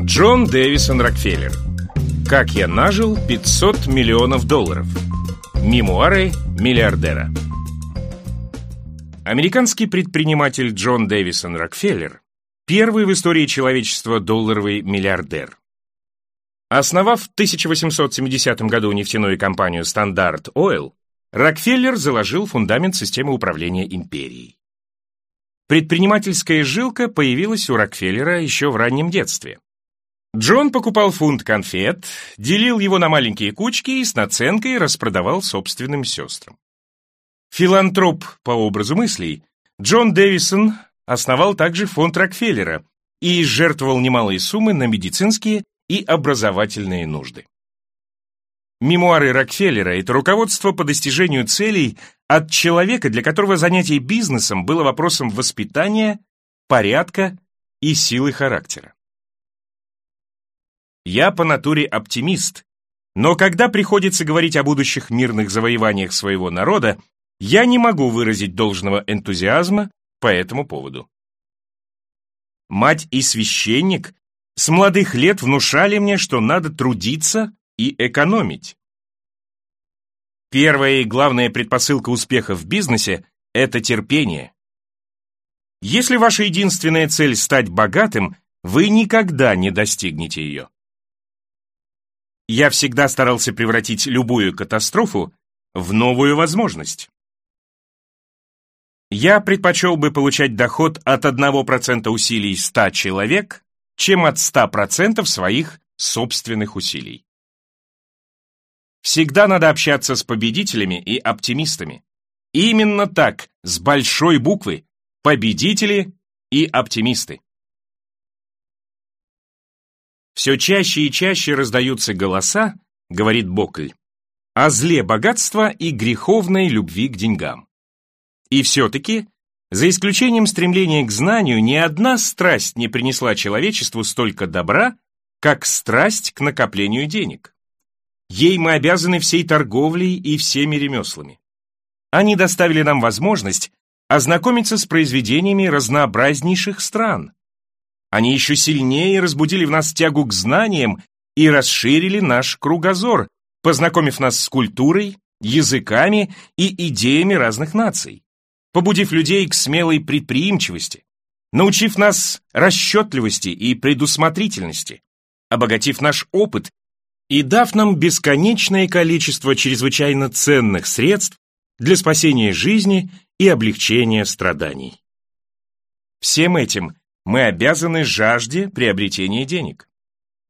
Джон Дэвисон Рокфеллер Как я нажил 500 миллионов долларов Мемуары миллиардера Американский предприниматель Джон Дэвисон Рокфеллер Первый в истории человечества долларовый миллиардер Основав в 1870 году нефтяную компанию Standard Oil, Рокфеллер заложил фундамент системы управления империей. Предпринимательская жилка появилась у Рокфеллера еще в раннем детстве. Джон покупал фунт конфет, делил его на маленькие кучки и с наценкой распродавал собственным сестрам. Филантроп по образу мыслей, Джон Дэвисон основал также фонд Рокфеллера и жертвовал немалые суммы на медицинские и образовательные нужды. Мемуары Рокфеллера – это руководство по достижению целей от человека, для которого занятие бизнесом было вопросом воспитания, порядка и силы характера. Я по натуре оптимист, но когда приходится говорить о будущих мирных завоеваниях своего народа, я не могу выразить должного энтузиазма по этому поводу. Мать и священник с молодых лет внушали мне, что надо трудиться и экономить. Первая и главная предпосылка успеха в бизнесе – это терпение. Если ваша единственная цель – стать богатым, вы никогда не достигнете ее. Я всегда старался превратить любую катастрофу в новую возможность. Я предпочел бы получать доход от 1% усилий 100 человек, чем от 100% своих собственных усилий. Всегда надо общаться с победителями и оптимистами. Именно так, с большой буквы, победители и оптимисты. Все чаще и чаще раздаются голоса, говорит Бокль, о зле богатства и греховной любви к деньгам. И все-таки, за исключением стремления к знанию, ни одна страсть не принесла человечеству столько добра, как страсть к накоплению денег. Ей мы обязаны всей торговлей и всеми ремеслами. Они доставили нам возможность ознакомиться с произведениями разнообразнейших стран. Они еще сильнее разбудили в нас тягу к знаниям и расширили наш кругозор, познакомив нас с культурой, языками и идеями разных наций, побудив людей к смелой предприимчивости, научив нас расчетливости и предусмотрительности, обогатив наш опыт и дав нам бесконечное количество чрезвычайно ценных средств для спасения жизни и облегчения страданий. Всем этим мы обязаны жажде приобретения денег.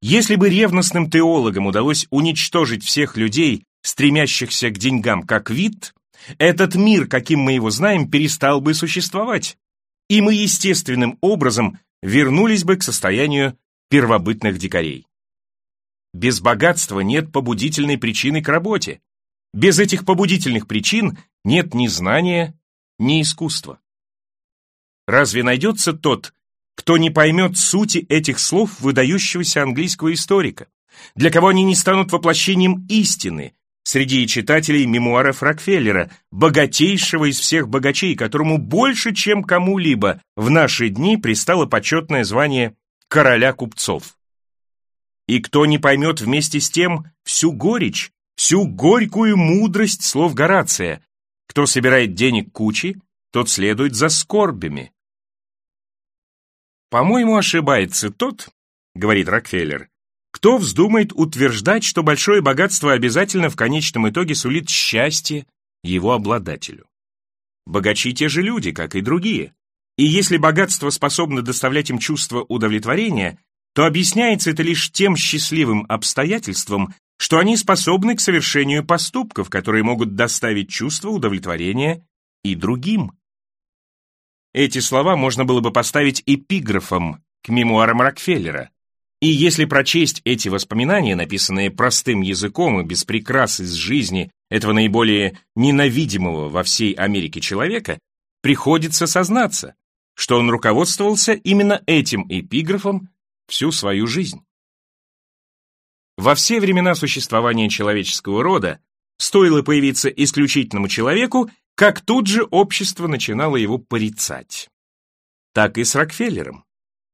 Если бы ревностным теологам удалось уничтожить всех людей, стремящихся к деньгам как вид, этот мир, каким мы его знаем, перестал бы существовать, и мы естественным образом вернулись бы к состоянию первобытных дикарей. Без богатства нет побудительной причины к работе. Без этих побудительных причин нет ни знания, ни искусства. Разве найдется тот, кто не поймет сути этих слов выдающегося английского историка, для кого они не станут воплощением истины среди читателей мемуаров Рокфеллера, богатейшего из всех богачей, которому больше, чем кому-либо в наши дни пристало почетное звание короля купцов. И кто не поймет вместе с тем всю горечь, всю горькую мудрость слов Горация, кто собирает денег кучи, тот следует за скорбями. По-моему, ошибается тот, говорит Рокфеллер, кто вздумает утверждать, что большое богатство обязательно в конечном итоге сулит счастье его обладателю. Богачи те же люди, как и другие. И если богатство способно доставлять им чувство удовлетворения, то объясняется это лишь тем счастливым обстоятельством, что они способны к совершению поступков, которые могут доставить чувство удовлетворения и другим. Эти слова можно было бы поставить эпиграфом к мемуарам Рокфеллера. И если прочесть эти воспоминания, написанные простым языком и без прикрас из жизни этого наиболее ненавидимого во всей Америке человека, приходится сознаться, что он руководствовался именно этим эпиграфом всю свою жизнь. Во все времена существования человеческого рода стоило появиться исключительному человеку, как тут же общество начинало его порицать. Так и с Рокфеллером.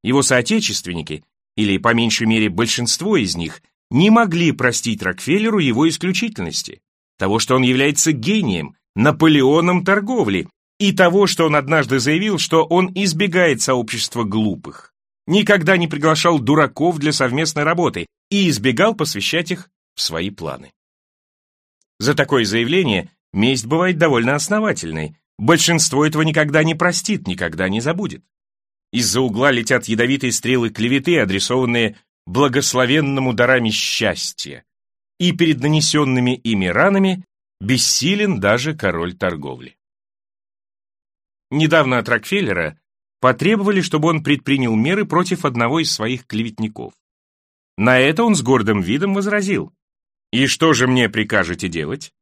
Его соотечественники или по меньшей мере большинство из них, не могли простить Рокфеллеру его исключительности, того, что он является гением, Наполеоном торговли, и того, что он однажды заявил, что он избегает сообщества глупых, никогда не приглашал дураков для совместной работы и избегал посвящать их в свои планы. За такое заявление месть бывает довольно основательной, большинство этого никогда не простит, никогда не забудет. Из-за угла летят ядовитые стрелы клеветы, адресованные благословенному дарами счастья, и перед нанесенными ими ранами бессилен даже король торговли. Недавно от Рокфеллера потребовали, чтобы он предпринял меры против одного из своих клеветников. На это он с гордым видом возразил. «И что же мне прикажете делать?»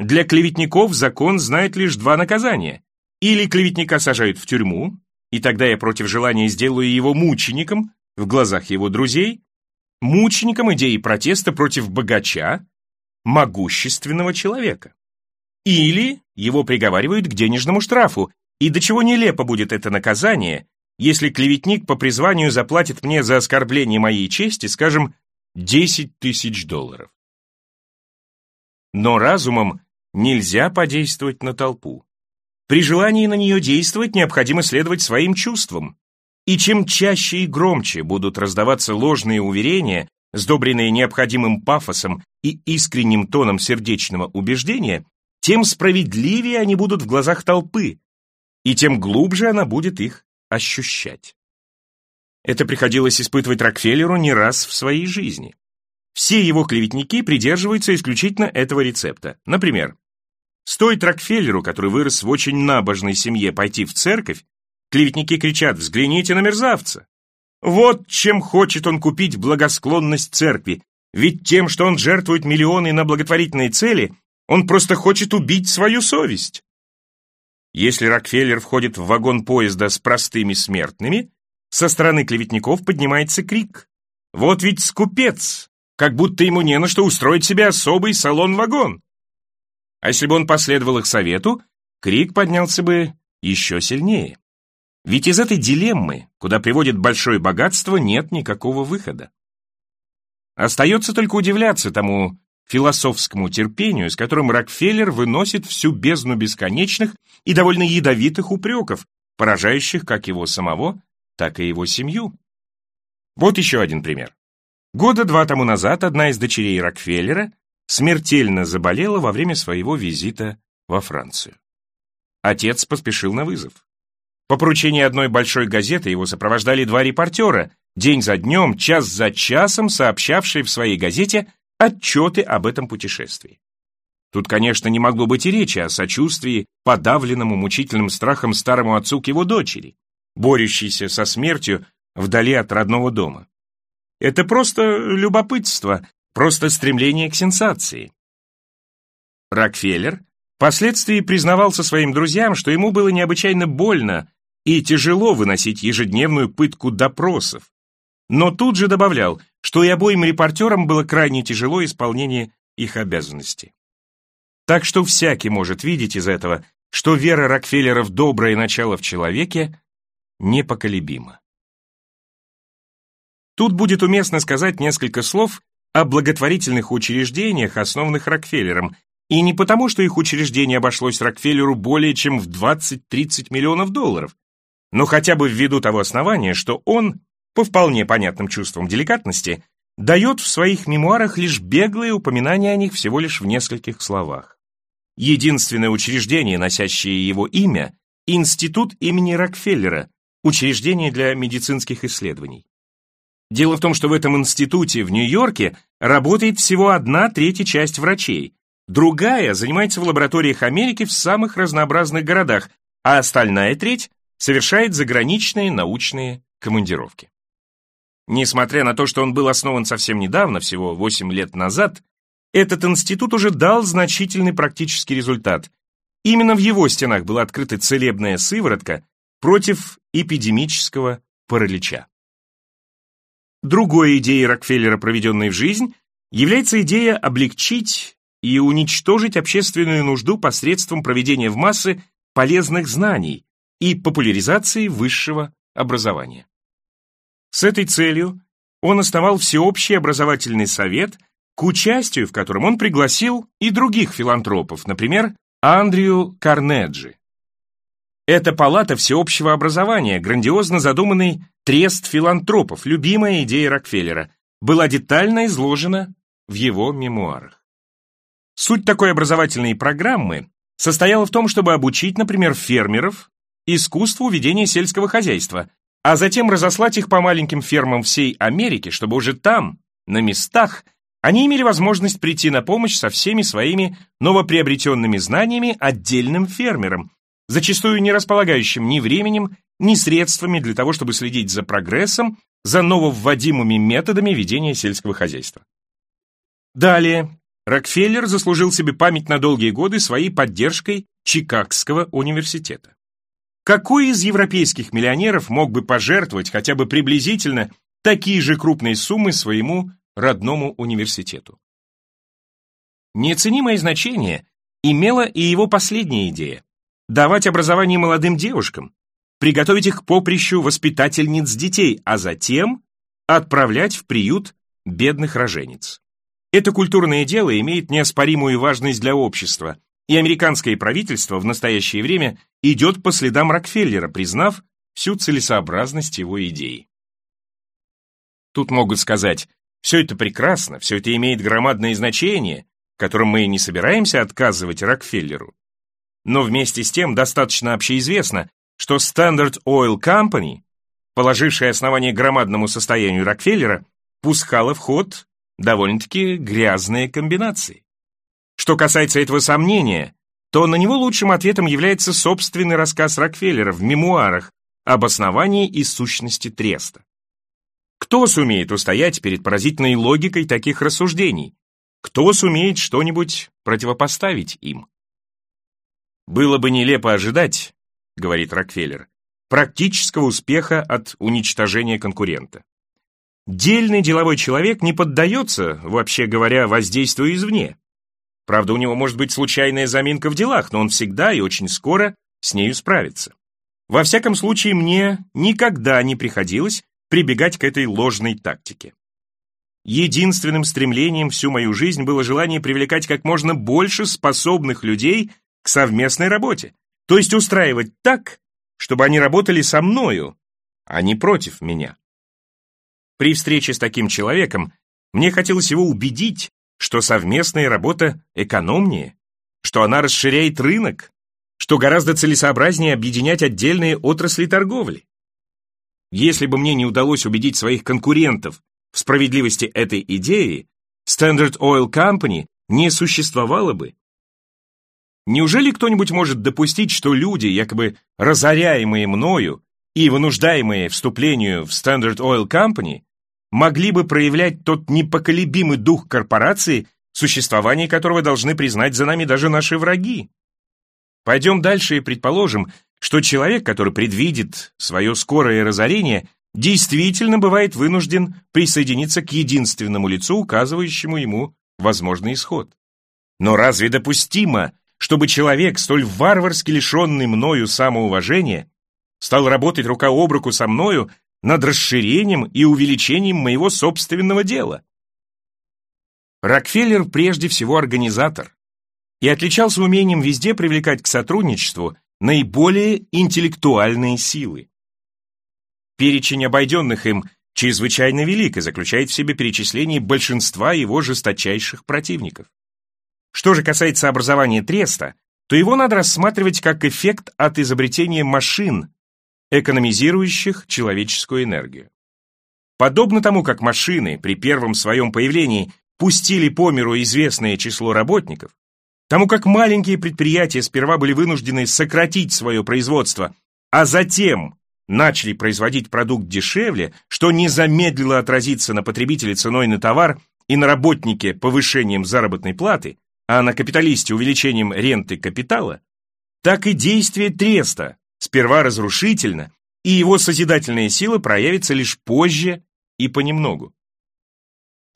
Для клеветников закон знает лишь два наказания. Или клеветника сажают в тюрьму, и тогда я против желания сделаю его мучеником в глазах его друзей, мучеником идеи протеста против богача, могущественного человека. Или его приговаривают к денежному штрафу, и до чего нелепо будет это наказание, если клеветник по призванию заплатит мне за оскорбление моей чести, скажем, 10 тысяч долларов. Но разумом нельзя подействовать на толпу. При желании на нее действовать необходимо следовать своим чувствам. И чем чаще и громче будут раздаваться ложные уверения, сдобренные необходимым пафосом и искренним тоном сердечного убеждения, тем справедливее они будут в глазах толпы, и тем глубже она будет их ощущать. Это приходилось испытывать Рокфеллеру не раз в своей жизни. Все его клеветники придерживаются исключительно этого рецепта. Например, Стоит Рокфеллеру, который вырос в очень набожной семье, пойти в церковь, клеветники кричат «Взгляните на мерзавца!» Вот чем хочет он купить благосклонность церкви, ведь тем, что он жертвует миллионы на благотворительные цели, он просто хочет убить свою совесть. Если Рокфеллер входит в вагон поезда с простыми смертными, со стороны клеветников поднимается крик. Вот ведь скупец, как будто ему не на что устроить себе особый салон-вагон. А если бы он последовал их совету, крик поднялся бы еще сильнее. Ведь из этой дилеммы, куда приводит большое богатство, нет никакого выхода. Остается только удивляться тому философскому терпению, с которым Рокфеллер выносит всю бездну бесконечных и довольно ядовитых упреков, поражающих как его самого, так и его семью. Вот еще один пример. Года два тому назад одна из дочерей Рокфеллера смертельно заболела во время своего визита во Францию. Отец поспешил на вызов. По поручению одной большой газеты его сопровождали два репортера, день за днем, час за часом сообщавшие в своей газете отчеты об этом путешествии. Тут, конечно, не могло быть и речи о сочувствии подавленному мучительным страхом старому отцу к его дочери, борющейся со смертью вдали от родного дома. Это просто любопытство, просто стремление к сенсации. Рокфеллер впоследствии признавался своим друзьям, что ему было необычайно больно и тяжело выносить ежедневную пытку допросов, но тут же добавлял, что и обоим репортерам было крайне тяжело исполнение их обязанностей. Так что всякий может видеть из этого, что вера Рокфеллера в доброе начало в человеке непоколебима. Тут будет уместно сказать несколько слов о благотворительных учреждениях, основанных Рокфеллером, и не потому, что их учреждение обошлось Рокфеллеру более чем в 20-30 миллионов долларов, но хотя бы ввиду того основания, что он, по вполне понятным чувствам деликатности, дает в своих мемуарах лишь беглые упоминания о них всего лишь в нескольких словах. Единственное учреждение, носящее его имя, Институт имени Рокфеллера, учреждение для медицинских исследований. Дело в том, что в этом институте в Нью-Йорке работает всего одна третья часть врачей, другая занимается в лабораториях Америки в самых разнообразных городах, а остальная треть совершает заграничные научные командировки. Несмотря на то, что он был основан совсем недавно, всего 8 лет назад, этот институт уже дал значительный практический результат. Именно в его стенах была открыта целебная сыворотка против эпидемического паралича. Другой идеей Рокфеллера, проведенной в жизнь, является идея облегчить и уничтожить общественную нужду посредством проведения в массы полезных знаний и популяризации высшего образования. С этой целью он основал Всеобщий образовательный совет, к участию в котором он пригласил и других филантропов, например, Андрию Карнеджи. Это палата всеобщего образования, грандиозно задуманный трест филантропов, любимая идея Рокфеллера, была детально изложена в его мемуарах. Суть такой образовательной программы состояла в том, чтобы обучить, например, фермеров искусству ведения сельского хозяйства, а затем разослать их по маленьким фермам всей Америки, чтобы уже там, на местах, они имели возможность прийти на помощь со всеми своими новоприобретенными знаниями отдельным фермерам, зачастую не располагающим ни временем, ни средствами для того, чтобы следить за прогрессом, за нововводимыми методами ведения сельского хозяйства. Далее, Рокфеллер заслужил себе память на долгие годы своей поддержкой Чикагского университета. Какой из европейских миллионеров мог бы пожертвовать хотя бы приблизительно такие же крупные суммы своему родному университету? Неоценимое значение имела и его последняя идея давать образование молодым девушкам, приготовить их к поприщу воспитательниц детей, а затем отправлять в приют бедных рожениц. Это культурное дело имеет неоспоримую важность для общества, и американское правительство в настоящее время идет по следам Рокфеллера, признав всю целесообразность его идеи. Тут могут сказать, все это прекрасно, все это имеет громадное значение, которым мы не собираемся отказывать Рокфеллеру. Но вместе с тем достаточно общеизвестно, что Standard Oil Company, положившая основание громадному состоянию Рокфеллера, пускала в ход довольно-таки грязные комбинации. Что касается этого сомнения, то на него лучшим ответом является собственный рассказ Рокфеллера в мемуарах об основании и сущности треста. Кто сумеет устоять перед поразительной логикой таких рассуждений? Кто сумеет что-нибудь противопоставить им? Было бы нелепо ожидать, говорит Рокфеллер, практического успеха от уничтожения конкурента. Дельный деловой человек не поддается, вообще говоря, воздействию извне. Правда, у него может быть случайная заминка в делах, но он всегда и очень скоро с нею справится. Во всяком случае, мне никогда не приходилось прибегать к этой ложной тактике. Единственным стремлением всю мою жизнь было желание привлекать как можно больше способных людей к совместной работе, то есть устраивать так, чтобы они работали со мною, а не против меня. При встрече с таким человеком мне хотелось его убедить, что совместная работа экономнее, что она расширяет рынок, что гораздо целесообразнее объединять отдельные отрасли торговли. Если бы мне не удалось убедить своих конкурентов в справедливости этой идеи, Standard Oil Company не существовало бы, Неужели кто-нибудь может допустить, что люди, якобы разоряемые мною и вынуждаемые вступлению в Standard Oil Company, могли бы проявлять тот непоколебимый дух корпорации, существование которого должны признать за нами даже наши враги? Пойдем дальше и предположим, что человек, который предвидит свое скорое разорение, действительно бывает вынужден присоединиться к единственному лицу, указывающему ему возможный исход. Но разве допустимо, чтобы человек, столь варварски лишенный мною самоуважения, стал работать рука об руку со мною над расширением и увеличением моего собственного дела. Рокфеллер прежде всего организатор и отличался умением везде привлекать к сотрудничеству наиболее интеллектуальные силы. Перечень обойденных им чрезвычайно велик и заключает в себе перечисление большинства его жесточайших противников. Что же касается образования треста, то его надо рассматривать как эффект от изобретения машин, экономизирующих человеческую энергию. Подобно тому, как машины при первом своем появлении пустили по миру известное число работников, тому как маленькие предприятия сперва были вынуждены сократить свое производство, а затем начали производить продукт дешевле, что не замедлило отразиться на потребителе ценой на товар и на работнике повышением заработной платы, а на капиталисте увеличением ренты капитала, так и действие треста сперва разрушительно, и его созидательная сила проявится лишь позже и понемногу.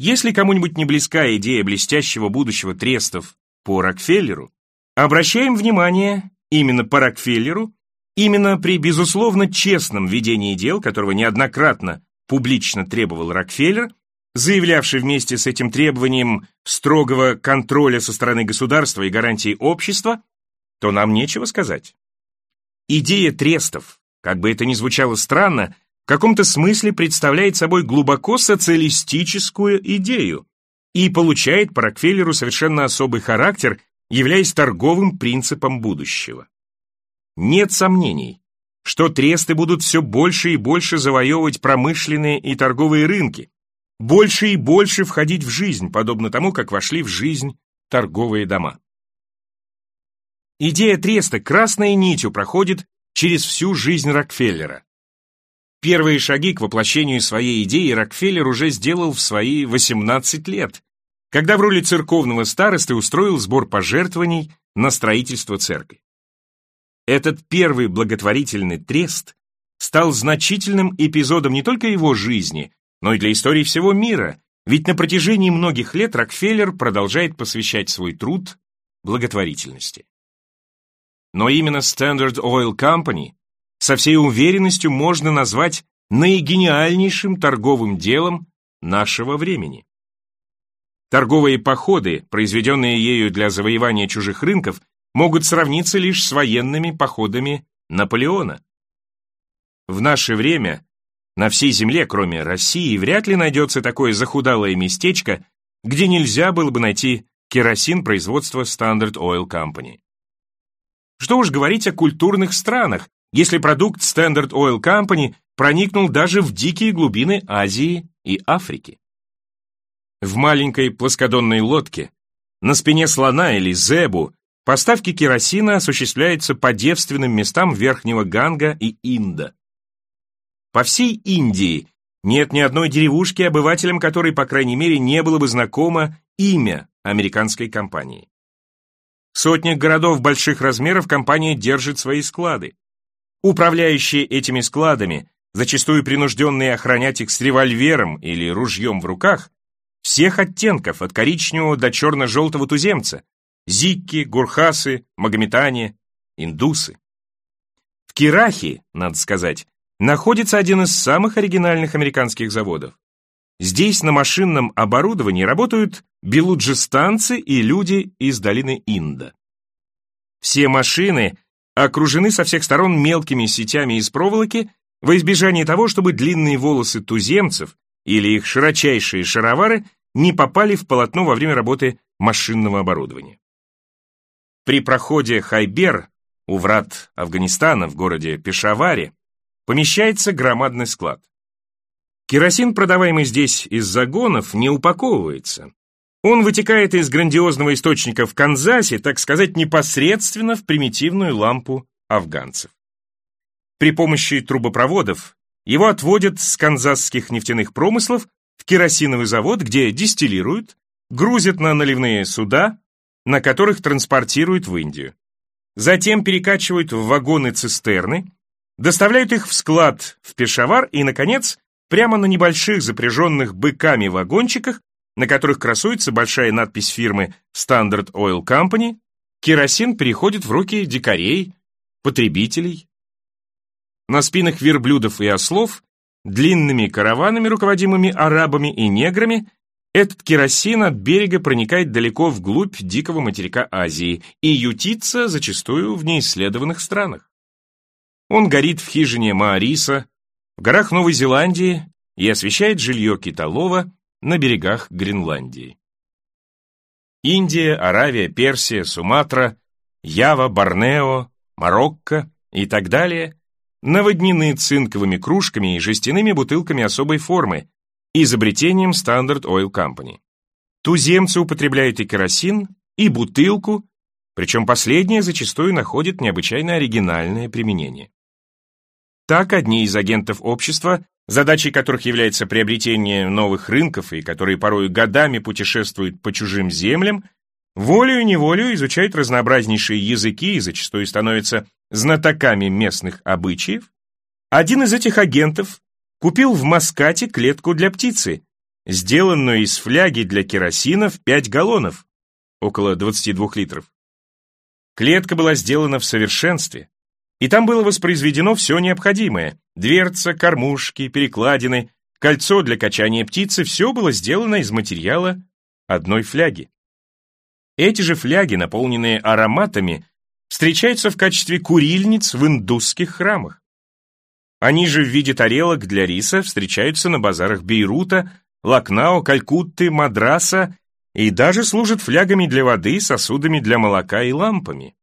Если кому-нибудь не близка идея блестящего будущего трестов по Рокфеллеру, обращаем внимание именно по Рокфеллеру, именно при безусловно честном ведении дел, которого неоднократно публично требовал Рокфеллер, заявлявший вместе с этим требованием строгого контроля со стороны государства и гарантии общества, то нам нечего сказать. Идея трестов, как бы это ни звучало странно, в каком-то смысле представляет собой глубоко социалистическую идею и получает по Рокфеллеру совершенно особый характер, являясь торговым принципом будущего. Нет сомнений, что тресты будут все больше и больше завоевывать промышленные и торговые рынки, больше и больше входить в жизнь, подобно тому, как вошли в жизнь торговые дома. Идея треста красной нитью проходит через всю жизнь Рокфеллера. Первые шаги к воплощению своей идеи Рокфеллер уже сделал в свои 18 лет, когда в роли церковного старосты устроил сбор пожертвований на строительство церкви. Этот первый благотворительный трест стал значительным эпизодом не только его жизни, но и для истории всего мира, ведь на протяжении многих лет Рокфеллер продолжает посвящать свой труд благотворительности. Но именно Standard Oil Company со всей уверенностью можно назвать наигениальнейшим торговым делом нашего времени. Торговые походы, произведенные ею для завоевания чужих рынков, могут сравниться лишь с военными походами Наполеона. В наше время на всей земле, кроме России, вряд ли найдется такое захудалое местечко, где нельзя было бы найти керосин производства Standard Oil Company. Что уж говорить о культурных странах, если продукт Standard Oil Company проникнул даже в дикие глубины Азии и Африки. В маленькой плоскодонной лодке, на спине слона или зебу, поставки керосина осуществляются по девственным местам Верхнего Ганга и Инда. По всей Индии нет ни одной деревушки, обывателям которой, по крайней мере, не было бы знакомо имя американской компании. В сотнях городов больших размеров компания держит свои склады. Управляющие этими складами, зачастую принужденные охранять их с револьвером или ружьем в руках, всех оттенков, от коричневого до черно-желтого туземца, зикки, гурхасы, магометане, индусы. В Кирахе, надо сказать, находится один из самых оригинальных американских заводов. Здесь на машинном оборудовании работают белуджистанцы и люди из долины Инда. Все машины окружены со всех сторон мелкими сетями из проволоки во избежание того, чтобы длинные волосы туземцев или их широчайшие шаровары не попали в полотно во время работы машинного оборудования. При проходе Хайбер у врат Афганистана в городе Пешаваре помещается громадный склад. Керосин, продаваемый здесь из загонов, не упаковывается. Он вытекает из грандиозного источника в Канзасе, так сказать, непосредственно в примитивную лампу афганцев. При помощи трубопроводов его отводят с канзасских нефтяных промыслов в керосиновый завод, где дистиллируют, грузят на наливные суда, на которых транспортируют в Индию. Затем перекачивают в вагоны-цистерны, доставляют их в склад в Пешавар и, наконец, прямо на небольших запряженных быками вагончиках на которых красуется большая надпись фирмы Standard Oil Company, керосин переходит в руки дикарей, потребителей. На спинах верблюдов и ослов, длинными караванами, руководимыми арабами и неграми, этот керосин от берега проникает далеко вглубь дикого материка Азии и ютится зачастую в неисследованных странах. Он горит в хижине Маариса, в горах Новой Зеландии и освещает жилье китолова, на берегах Гренландии. Индия, Аравия, Персия, Суматра, Ява, Борнео, Марокко и так далее наводнены цинковыми кружками и жестяными бутылками особой формы, изобретением Standard Oil Company. Туземцы употребляют и керосин, и бутылку, причем последнее зачастую находит необычайно оригинальное применение. Так одни из агентов общества задачей которых является приобретение новых рынков и которые порой годами путешествуют по чужим землям, волею-неволею изучают разнообразнейшие языки и зачастую становятся знатоками местных обычаев, один из этих агентов купил в Маскате клетку для птицы, сделанную из фляги для керосина в 5 галлонов, около 22 литров. Клетка была сделана в совершенстве, и там было воспроизведено все необходимое – дверца, кормушки, перекладины, кольцо для качания птицы, все было сделано из материала одной фляги. Эти же фляги, наполненные ароматами, встречаются в качестве курильниц в индусских храмах. Они же в виде тарелок для риса встречаются на базарах Бейрута, Лакнао, Калькутты, Мадраса и даже служат флягами для воды, сосудами для молока и лампами.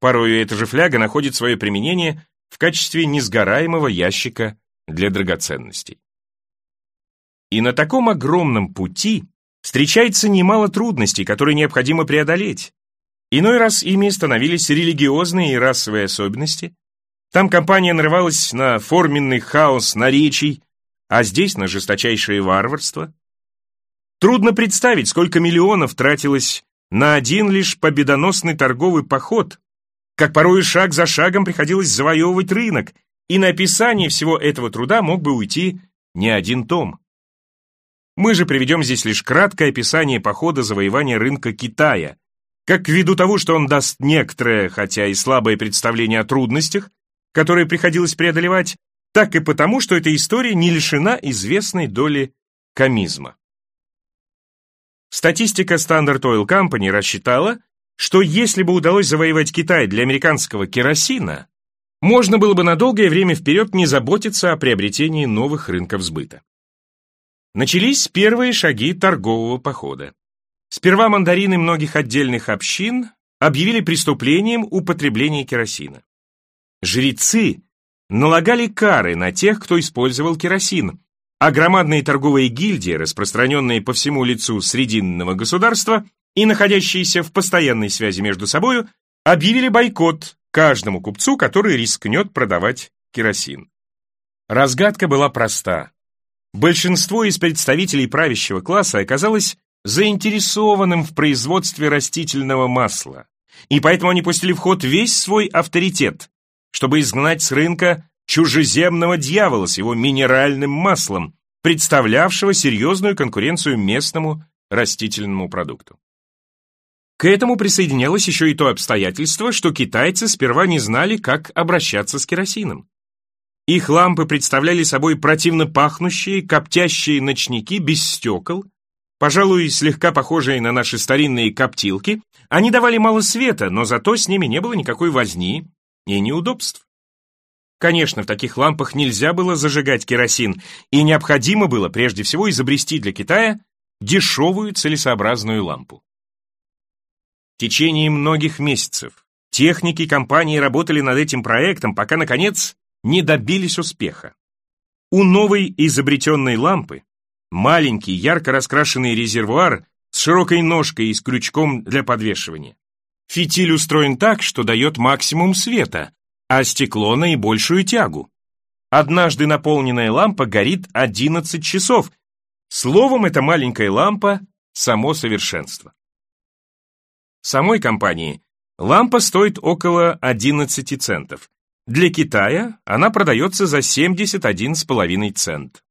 Порою эта же фляга находит свое применение в качестве несгораемого ящика для драгоценностей. И на таком огромном пути встречается немало трудностей, которые необходимо преодолеть. Иной раз ими становились религиозные и расовые особенности. Там компания нарывалась на форменный хаос наречий, а здесь на жесточайшее варварство. Трудно представить, сколько миллионов тратилось на один лишь победоносный торговый поход, как порой шаг за шагом приходилось завоевывать рынок, и на описание всего этого труда мог бы уйти не один том. Мы же приведем здесь лишь краткое описание похода завоевания рынка Китая, как ввиду того, что он даст некоторое, хотя и слабое представление о трудностях, которые приходилось преодолевать, так и потому, что эта история не лишена известной доли комизма. Статистика Standard Oil Company рассчитала, что если бы удалось завоевать Китай для американского керосина, можно было бы на долгое время вперед не заботиться о приобретении новых рынков сбыта. Начались первые шаги торгового похода. Сперва мандарины многих отдельных общин объявили преступлением употребление керосина. Жрецы налагали кары на тех, кто использовал керосин, а громадные торговые гильдии, распространенные по всему лицу Срединного государства и находящиеся в постоянной связи между собою, объявили бойкот каждому купцу, который рискнет продавать керосин. Разгадка была проста. Большинство из представителей правящего класса оказалось заинтересованным в производстве растительного масла, и поэтому они пустили в ход весь свой авторитет, чтобы изгнать с рынка чужеземного дьявола с его минеральным маслом, представлявшего серьезную конкуренцию местному растительному продукту. К этому присоединялось еще и то обстоятельство, что китайцы сперва не знали, как обращаться с керосином. Их лампы представляли собой противно пахнущие, коптящие ночники без стекол, Пожалуй, слегка похожие на наши старинные коптилки, они давали мало света, но зато с ними не было никакой возни и неудобств. Конечно, в таких лампах нельзя было зажигать керосин, и необходимо было прежде всего изобрести для Китая дешевую целесообразную лампу. В течение многих месяцев техники компании работали над этим проектом, пока, наконец, не добились успеха. У новой изобретенной лампы Маленький, ярко раскрашенный резервуар с широкой ножкой и с крючком для подвешивания. Фитиль устроен так, что дает максимум света, а стекло наибольшую тягу. Однажды наполненная лампа горит 11 часов. Словом, эта маленькая лампа – само совершенство. Самой компании лампа стоит около 11 центов. Для Китая она продается за 71,5 цент.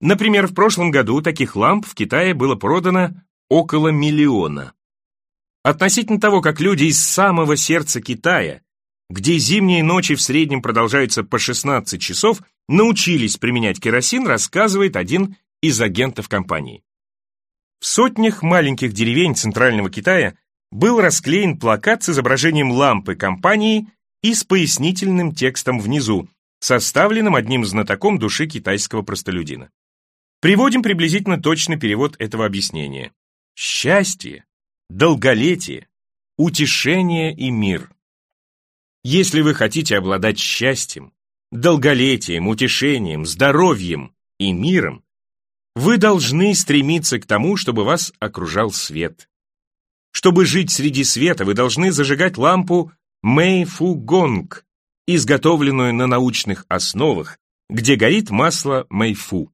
Например, в прошлом году таких ламп в Китае было продано около миллиона. Относительно того, как люди из самого сердца Китая, где зимние ночи в среднем продолжаются по 16 часов, научились применять керосин, рассказывает один из агентов компании. В сотнях маленьких деревень Центрального Китая был расклеен плакат с изображением лампы компании и с пояснительным текстом внизу, составленным одним знатоком души китайского простолюдина. Приводим приблизительно точный перевод этого объяснения. Счастье, долголетие, утешение и мир. Если вы хотите обладать счастьем, долголетием, утешением, здоровьем и миром, вы должны стремиться к тому, чтобы вас окружал свет. Чтобы жить среди света, вы должны зажигать лампу Мэй Фу Гонг, изготовленную на научных основах, где горит масло Мэйфу.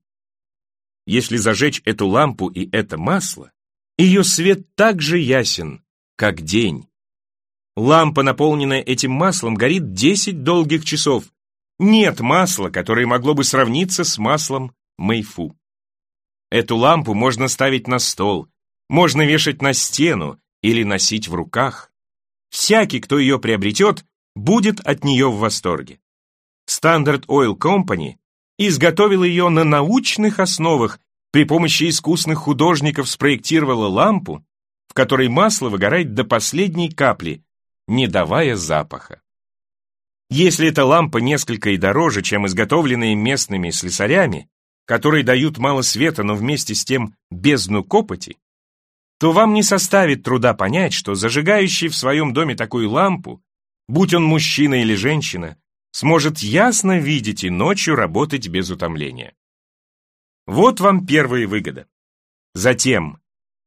Если зажечь эту лампу и это масло, ее свет так же ясен, как день. Лампа, наполненная этим маслом, горит 10 долгих часов. Нет масла, которое могло бы сравниться с маслом Мэйфу. Эту лампу можно ставить на стол, можно вешать на стену или носить в руках. Всякий, кто ее приобретет, будет от нее в восторге. Standard Oil Company изготовила ее на научных основах, при помощи искусных художников спроектировала лампу, в которой масло выгорает до последней капли, не давая запаха. Если эта лампа несколько и дороже, чем изготовленные местными слесарями, которые дают мало света, но вместе с тем бездну копоти, то вам не составит труда понять, что зажигающий в своем доме такую лампу, будь он мужчина или женщина, сможет ясно видеть и ночью работать без утомления. Вот вам первая выгода. Затем,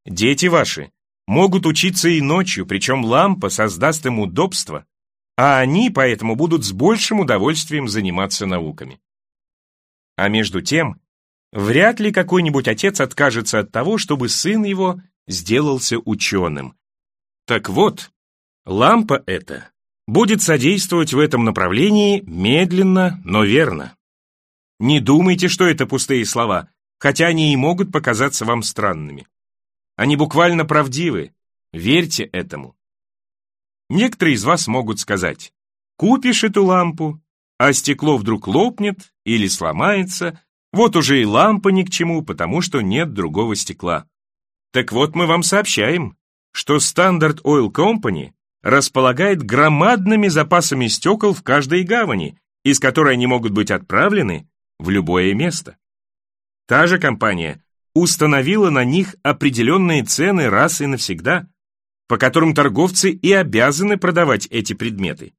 дети ваши могут учиться и ночью, причем лампа создаст им удобство, а они поэтому будут с большим удовольствием заниматься науками. А между тем, вряд ли какой-нибудь отец откажется от того, чтобы сын его сделался ученым. Так вот, лампа эта будет содействовать в этом направлении медленно, но верно. Не думайте, что это пустые слова, хотя они и могут показаться вам странными. Они буквально правдивы, верьте этому. Некоторые из вас могут сказать, купишь эту лампу, а стекло вдруг лопнет или сломается, вот уже и лампа ни к чему, потому что нет другого стекла. Так вот мы вам сообщаем, что Standard Oil Company располагает громадными запасами стекол в каждой гавани, из которой они могут быть отправлены в любое место. Та же компания установила на них определенные цены раз и навсегда, по которым торговцы и обязаны продавать эти предметы.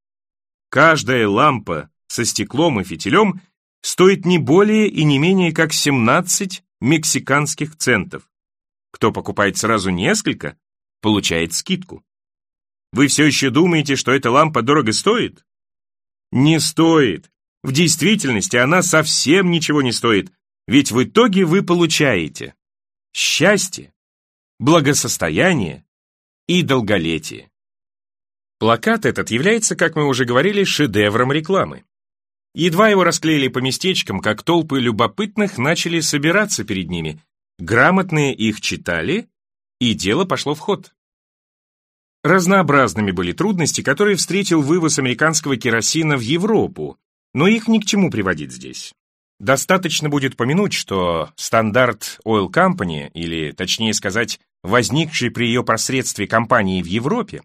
Каждая лампа со стеклом и фитилем стоит не более и не менее как 17 мексиканских центов. Кто покупает сразу несколько, получает скидку. Вы все еще думаете, что эта лампа дорого стоит? Не стоит. В действительности она совсем ничего не стоит, ведь в итоге вы получаете счастье, благосостояние и долголетие. Плакат этот является, как мы уже говорили, шедевром рекламы. Едва его расклеили по местечкам, как толпы любопытных начали собираться перед ними, Грамотные их читали, и дело пошло в ход. Разнообразными были трудности, которые встретил вывоз американского керосина в Европу, но их ни к чему приводить здесь. Достаточно будет помянуть, что стандарт Oil Company, или, точнее сказать, возникшей при ее посредстве компании в Европе,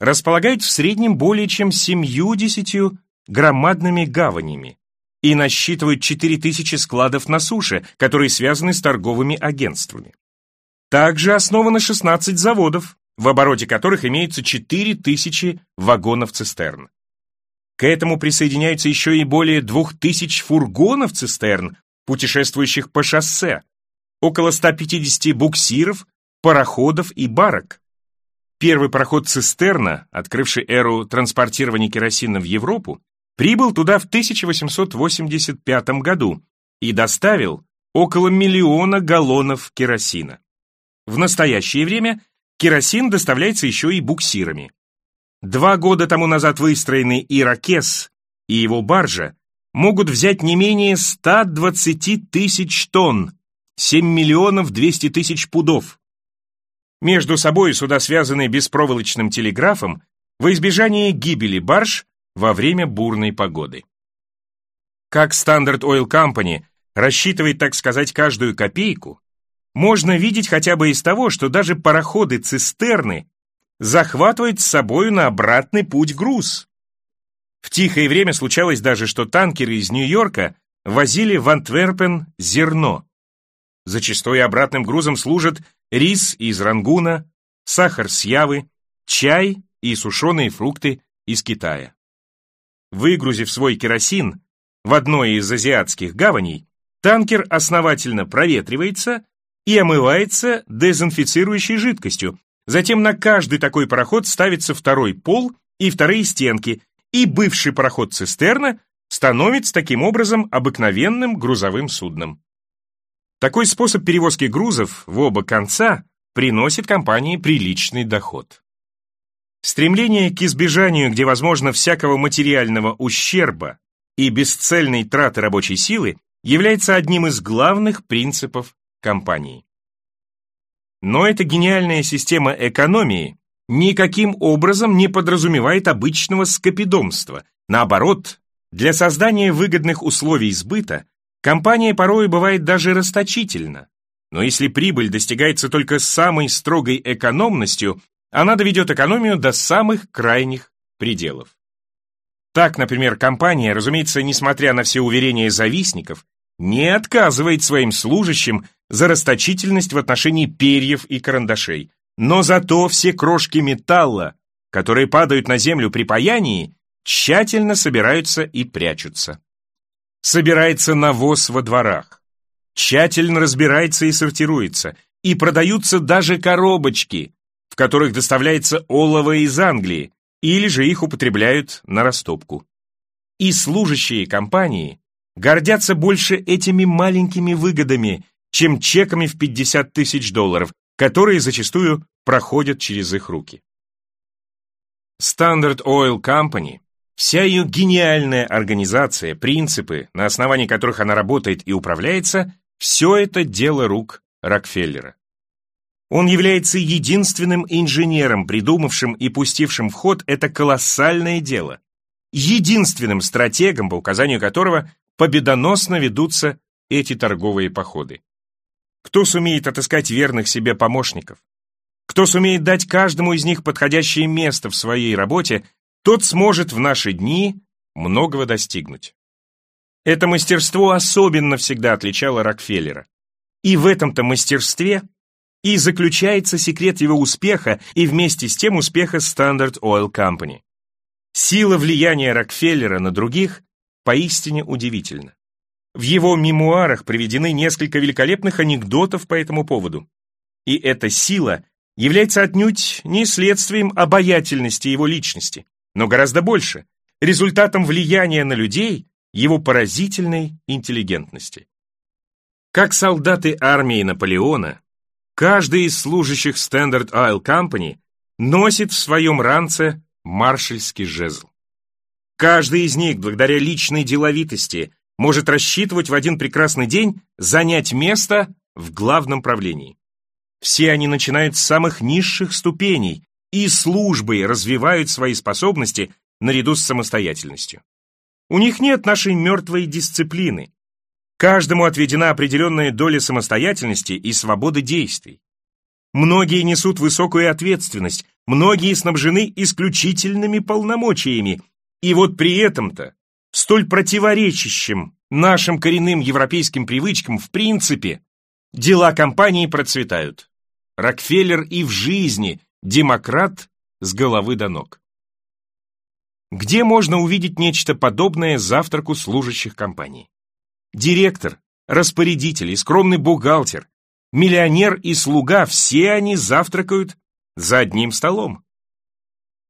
располагает в среднем более чем 70 громадными гаванями, и насчитывают 4000 складов на суше, которые связаны с торговыми агентствами. Также основано 16 заводов, в обороте которых имеется 4000 вагонов-цистерн. К этому присоединяются еще и более 2000 фургонов-цистерн, путешествующих по шоссе, около 150 буксиров, пароходов и барок. Первый пароход «Цистерна», открывший эру транспортирования керосина в Европу, прибыл туда в 1885 году и доставил около миллиона галлонов керосина. В настоящее время керосин доставляется еще и буксирами. Два года тому назад выстроенный «Иракес» и его баржа могут взять не менее 120 тысяч тонн, 7 миллионов 200 тысяч пудов. Между собой суда связаны беспроволочным телеграфом во избежание гибели барж во время бурной погоды. Как Standard Oil Company рассчитывает, так сказать, каждую копейку, можно видеть хотя бы из того, что даже пароходы-цистерны захватывают с собою на обратный путь груз. В тихое время случалось даже, что танкеры из Нью-Йорка возили в Антверпен зерно. Зачастую обратным грузом служат рис из Рангуна, сахар с Явы, чай и сушеные фрукты из Китая. Выгрузив свой керосин в одной из азиатских гаваней, танкер основательно проветривается и омывается дезинфицирующей жидкостью. Затем на каждый такой пароход ставится второй пол и вторые стенки, и бывший пароход-цистерна становится таким образом обыкновенным грузовым судном. Такой способ перевозки грузов в оба конца приносит компании приличный доход. Стремление к избежанию, где возможно, всякого материального ущерба и бесцельной траты рабочей силы является одним из главных принципов компании. Но эта гениальная система экономии никаким образом не подразумевает обычного скопидомства. Наоборот, для создания выгодных условий сбыта Компания порой бывает даже расточительна. Но если прибыль достигается только самой строгой экономностью, она доведет экономию до самых крайних пределов. Так, например, компания, разумеется, несмотря на все уверения завистников, не отказывает своим служащим за расточительность в отношении перьев и карандашей, но зато все крошки металла, которые падают на землю при паянии, тщательно собираются и прячутся. Собирается навоз во дворах, тщательно разбирается и сортируется, и продаются даже коробочки, в которых доставляется олово из Англии, или же их употребляют на растопку. И служащие компании гордятся больше этими маленькими выгодами, чем чеками в 50 тысяч долларов, которые зачастую проходят через их руки. Standard Oil Company, вся ее гениальная организация, принципы, на основании которых она работает и управляется, все это дело рук Рокфеллера. Он является единственным инженером, придумавшим и пустившим в ход это колоссальное дело, единственным стратегом, по указанию которого победоносно ведутся эти торговые походы. Кто сумеет отыскать верных себе помощников? Кто сумеет дать каждому из них подходящее место в своей работе, тот сможет в наши дни многого достигнуть. Это мастерство особенно всегда отличало Рокфеллера. И в этом-то мастерстве и заключается секрет его успеха и вместе с тем успеха Standard Oil Company. Сила влияния Рокфеллера на других поистине удивительна. В его мемуарах приведены несколько великолепных анекдотов по этому поводу. И эта сила является отнюдь не следствием обаятельности его личности, но гораздо больше, результатом влияния на людей его поразительной интеллигентности. Как солдаты армии Наполеона, Каждый из служащих Standard Oil Company носит в своем ранце маршальский жезл. Каждый из них, благодаря личной деловитости, может рассчитывать в один прекрасный день занять место в главном правлении. Все они начинают с самых низших ступеней и службой развивают свои способности наряду с самостоятельностью. У них нет нашей мертвой дисциплины, Каждому отведена определенная доля самостоятельности и свободы действий. Многие несут высокую ответственность, многие снабжены исключительными полномочиями. И вот при этом-то, столь противоречащим нашим коренным европейским привычкам в принципе, дела компании процветают. Рокфеллер и в жизни демократ с головы до ног. Где можно увидеть нечто подобное завтраку служащих компании? Директор, распорядитель и скромный бухгалтер, миллионер и слуга, все они завтракают за одним столом.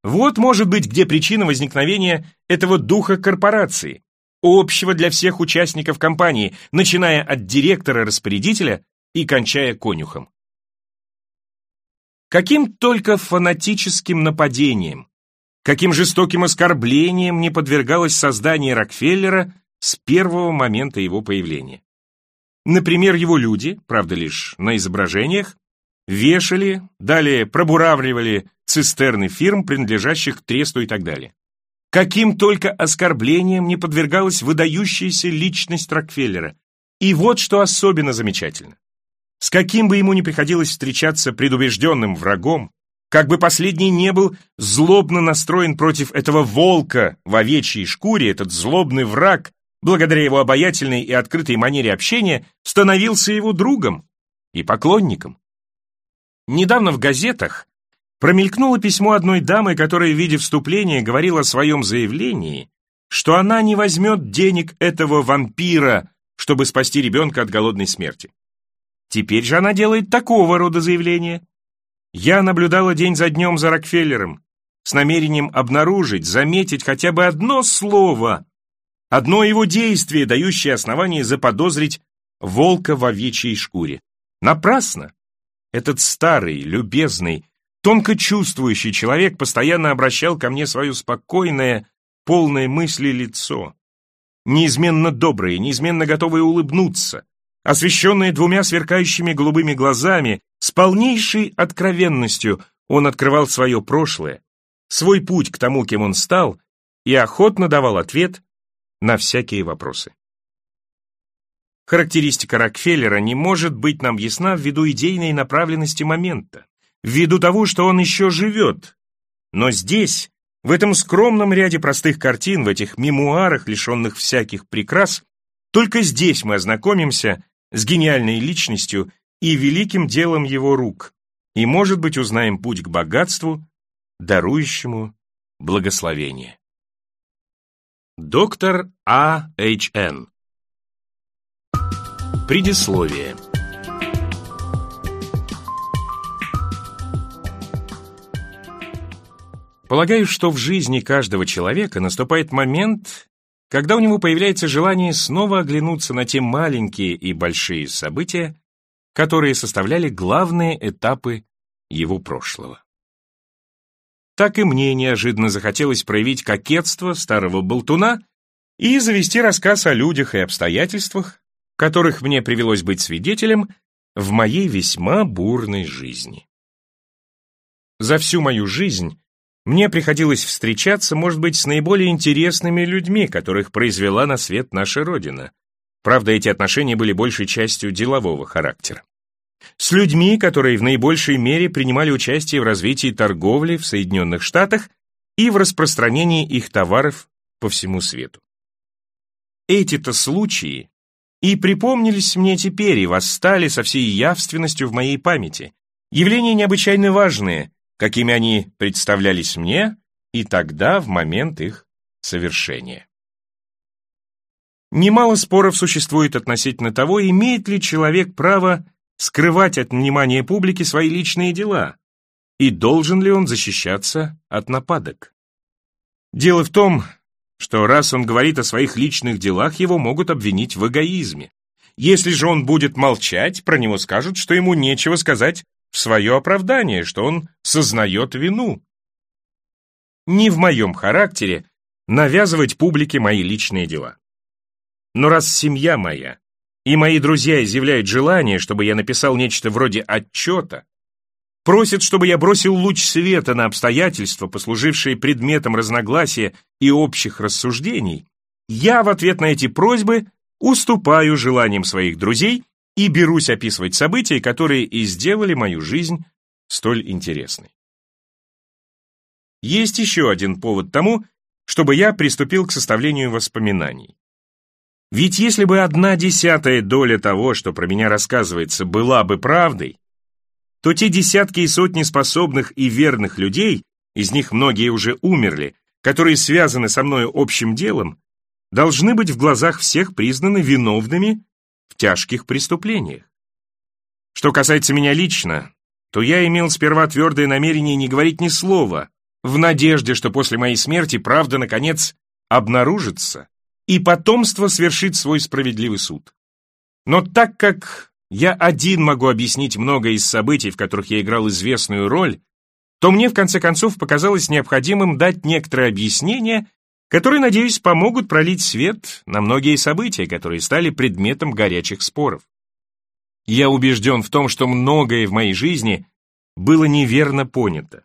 Вот может быть, где причина возникновения этого духа корпорации, общего для всех участников компании, начиная от директора-распорядителя и кончая конюхом. Каким только фанатическим нападением, каким жестоким оскорблением не подвергалось создание Рокфеллера с первого момента его появления. Например, его люди, правда лишь на изображениях, вешали, далее пробуравливали цистерны фирм, принадлежащих тресту и так далее. Каким только оскорблением не подвергалась выдающаяся личность Рокфеллера. И вот что особенно замечательно. С каким бы ему ни приходилось встречаться предубежденным врагом, как бы последний не был злобно настроен против этого волка в овечьей шкуре, этот злобный враг благодаря его обаятельной и открытой манере общения, становился его другом и поклонником. Недавно в газетах промелькнуло письмо одной дамы, которая в виде вступления говорила о своем заявлении, что она не возьмет денег этого вампира, чтобы спасти ребенка от голодной смерти. Теперь же она делает такого рода заявление. Я наблюдала день за днем за Рокфеллером с намерением обнаружить, заметить хотя бы одно слово, Одно его действие, дающее основание заподозрить волка в овечьей шкуре. Напрасно. Этот старый, любезный, тонко чувствующий человек постоянно обращал ко мне свое спокойное, полное мысли лицо. Неизменно доброе, неизменно готовое улыбнуться, освещенное двумя сверкающими голубыми глазами, с полнейшей откровенностью он открывал свое прошлое, свой путь к тому, кем он стал, и охотно давал ответ на всякие вопросы. Характеристика Рокфеллера не может быть нам ясна ввиду идейной направленности момента, ввиду того, что он еще живет. Но здесь, в этом скромном ряде простых картин, в этих мемуарах, лишенных всяких прикрас, только здесь мы ознакомимся с гениальной личностью и великим делом его рук, и, может быть, узнаем путь к богатству, дарующему благословение. Доктор А. H. Н. Предисловие. Полагаю, что в жизни каждого человека наступает момент, когда у него появляется желание снова оглянуться на те маленькие и большие события, которые составляли главные этапы его прошлого. Так и мне неожиданно захотелось проявить кокетство старого болтуна и завести рассказ о людях и обстоятельствах, которых мне привелось быть свидетелем в моей весьма бурной жизни. За всю мою жизнь мне приходилось встречаться, может быть, с наиболее интересными людьми, которых произвела на свет наша Родина. Правда, эти отношения были большей частью делового характера. С людьми, которые в наибольшей мере принимали участие в развитии торговли в Соединенных Штатах и в распространении их товаров по всему свету. Эти-то случаи и припомнились мне теперь и восстали со всей явственностью в моей памяти. Явления необычайно важные, какими они представлялись мне и тогда, в момент их совершения. Немало споров существует относительно того, имеет ли человек право скрывать от внимания публики свои личные дела, и должен ли он защищаться от нападок. Дело в том, что раз он говорит о своих личных делах, его могут обвинить в эгоизме. Если же он будет молчать, про него скажут, что ему нечего сказать в свое оправдание, что он сознает вину. Не в моем характере навязывать публике мои личные дела. Но раз семья моя и мои друзья изъявляют желание, чтобы я написал нечто вроде отчета, просят, чтобы я бросил луч света на обстоятельства, послужившие предметом разногласия и общих рассуждений, я в ответ на эти просьбы уступаю желаниям своих друзей и берусь описывать события, которые и сделали мою жизнь столь интересной. Есть еще один повод тому, чтобы я приступил к составлению воспоминаний. Ведь если бы одна десятая доля того, что про меня рассказывается, была бы правдой, то те десятки и сотни способных и верных людей, из них многие уже умерли, которые связаны со мною общим делом, должны быть в глазах всех признаны виновными в тяжких преступлениях. Что касается меня лично, то я имел сперва твердое намерение не говорить ни слова, в надежде, что после моей смерти правда, наконец, обнаружится, и потомство свершит свой справедливый суд. Но так как я один могу объяснить многое из событий, в которых я играл известную роль, то мне в конце концов показалось необходимым дать некоторые объяснения которые, надеюсь, помогут пролить свет на многие события, которые стали предметом горячих споров. Я убежден в том, что многое в моей жизни было неверно понято.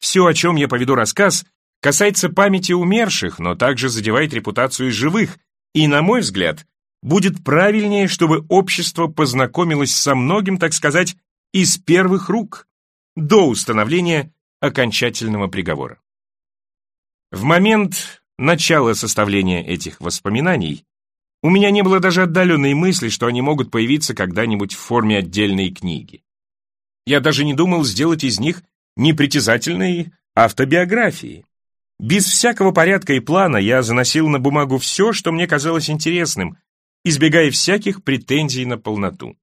Все, о чем я поведу рассказ, касается памяти умерших, но также задевает репутацию живых, и, на мой взгляд, будет правильнее, чтобы общество познакомилось со многим, так сказать, из первых рук, до установления окончательного приговора. В момент начала составления этих воспоминаний у меня не было даже отдаленной мысли, что они могут появиться когда-нибудь в форме отдельной книги. Я даже не думал сделать из них непритязательные автобиографии. Без всякого порядка и плана я заносил на бумагу все, что мне казалось интересным, избегая всяких претензий на полноту.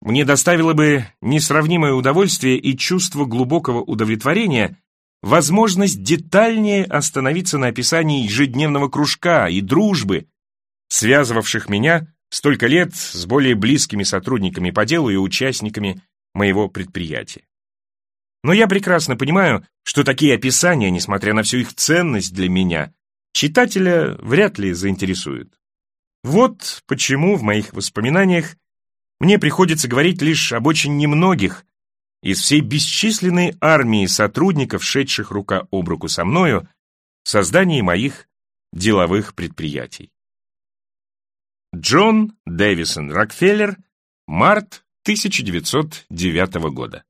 Мне доставило бы несравнимое удовольствие и чувство глубокого удовлетворения возможность детальнее остановиться на описании ежедневного кружка и дружбы, связывавших меня столько лет с более близкими сотрудниками по делу и участниками моего предприятия. Но я прекрасно понимаю, что такие описания, несмотря на всю их ценность для меня, читателя вряд ли заинтересуют. Вот почему в моих воспоминаниях мне приходится говорить лишь об очень немногих, из всей бесчисленной армии сотрудников, шедших рука об руку со мною, в создании моих деловых предприятий. Джон Дэвисон Рокфеллер, март 1909 года.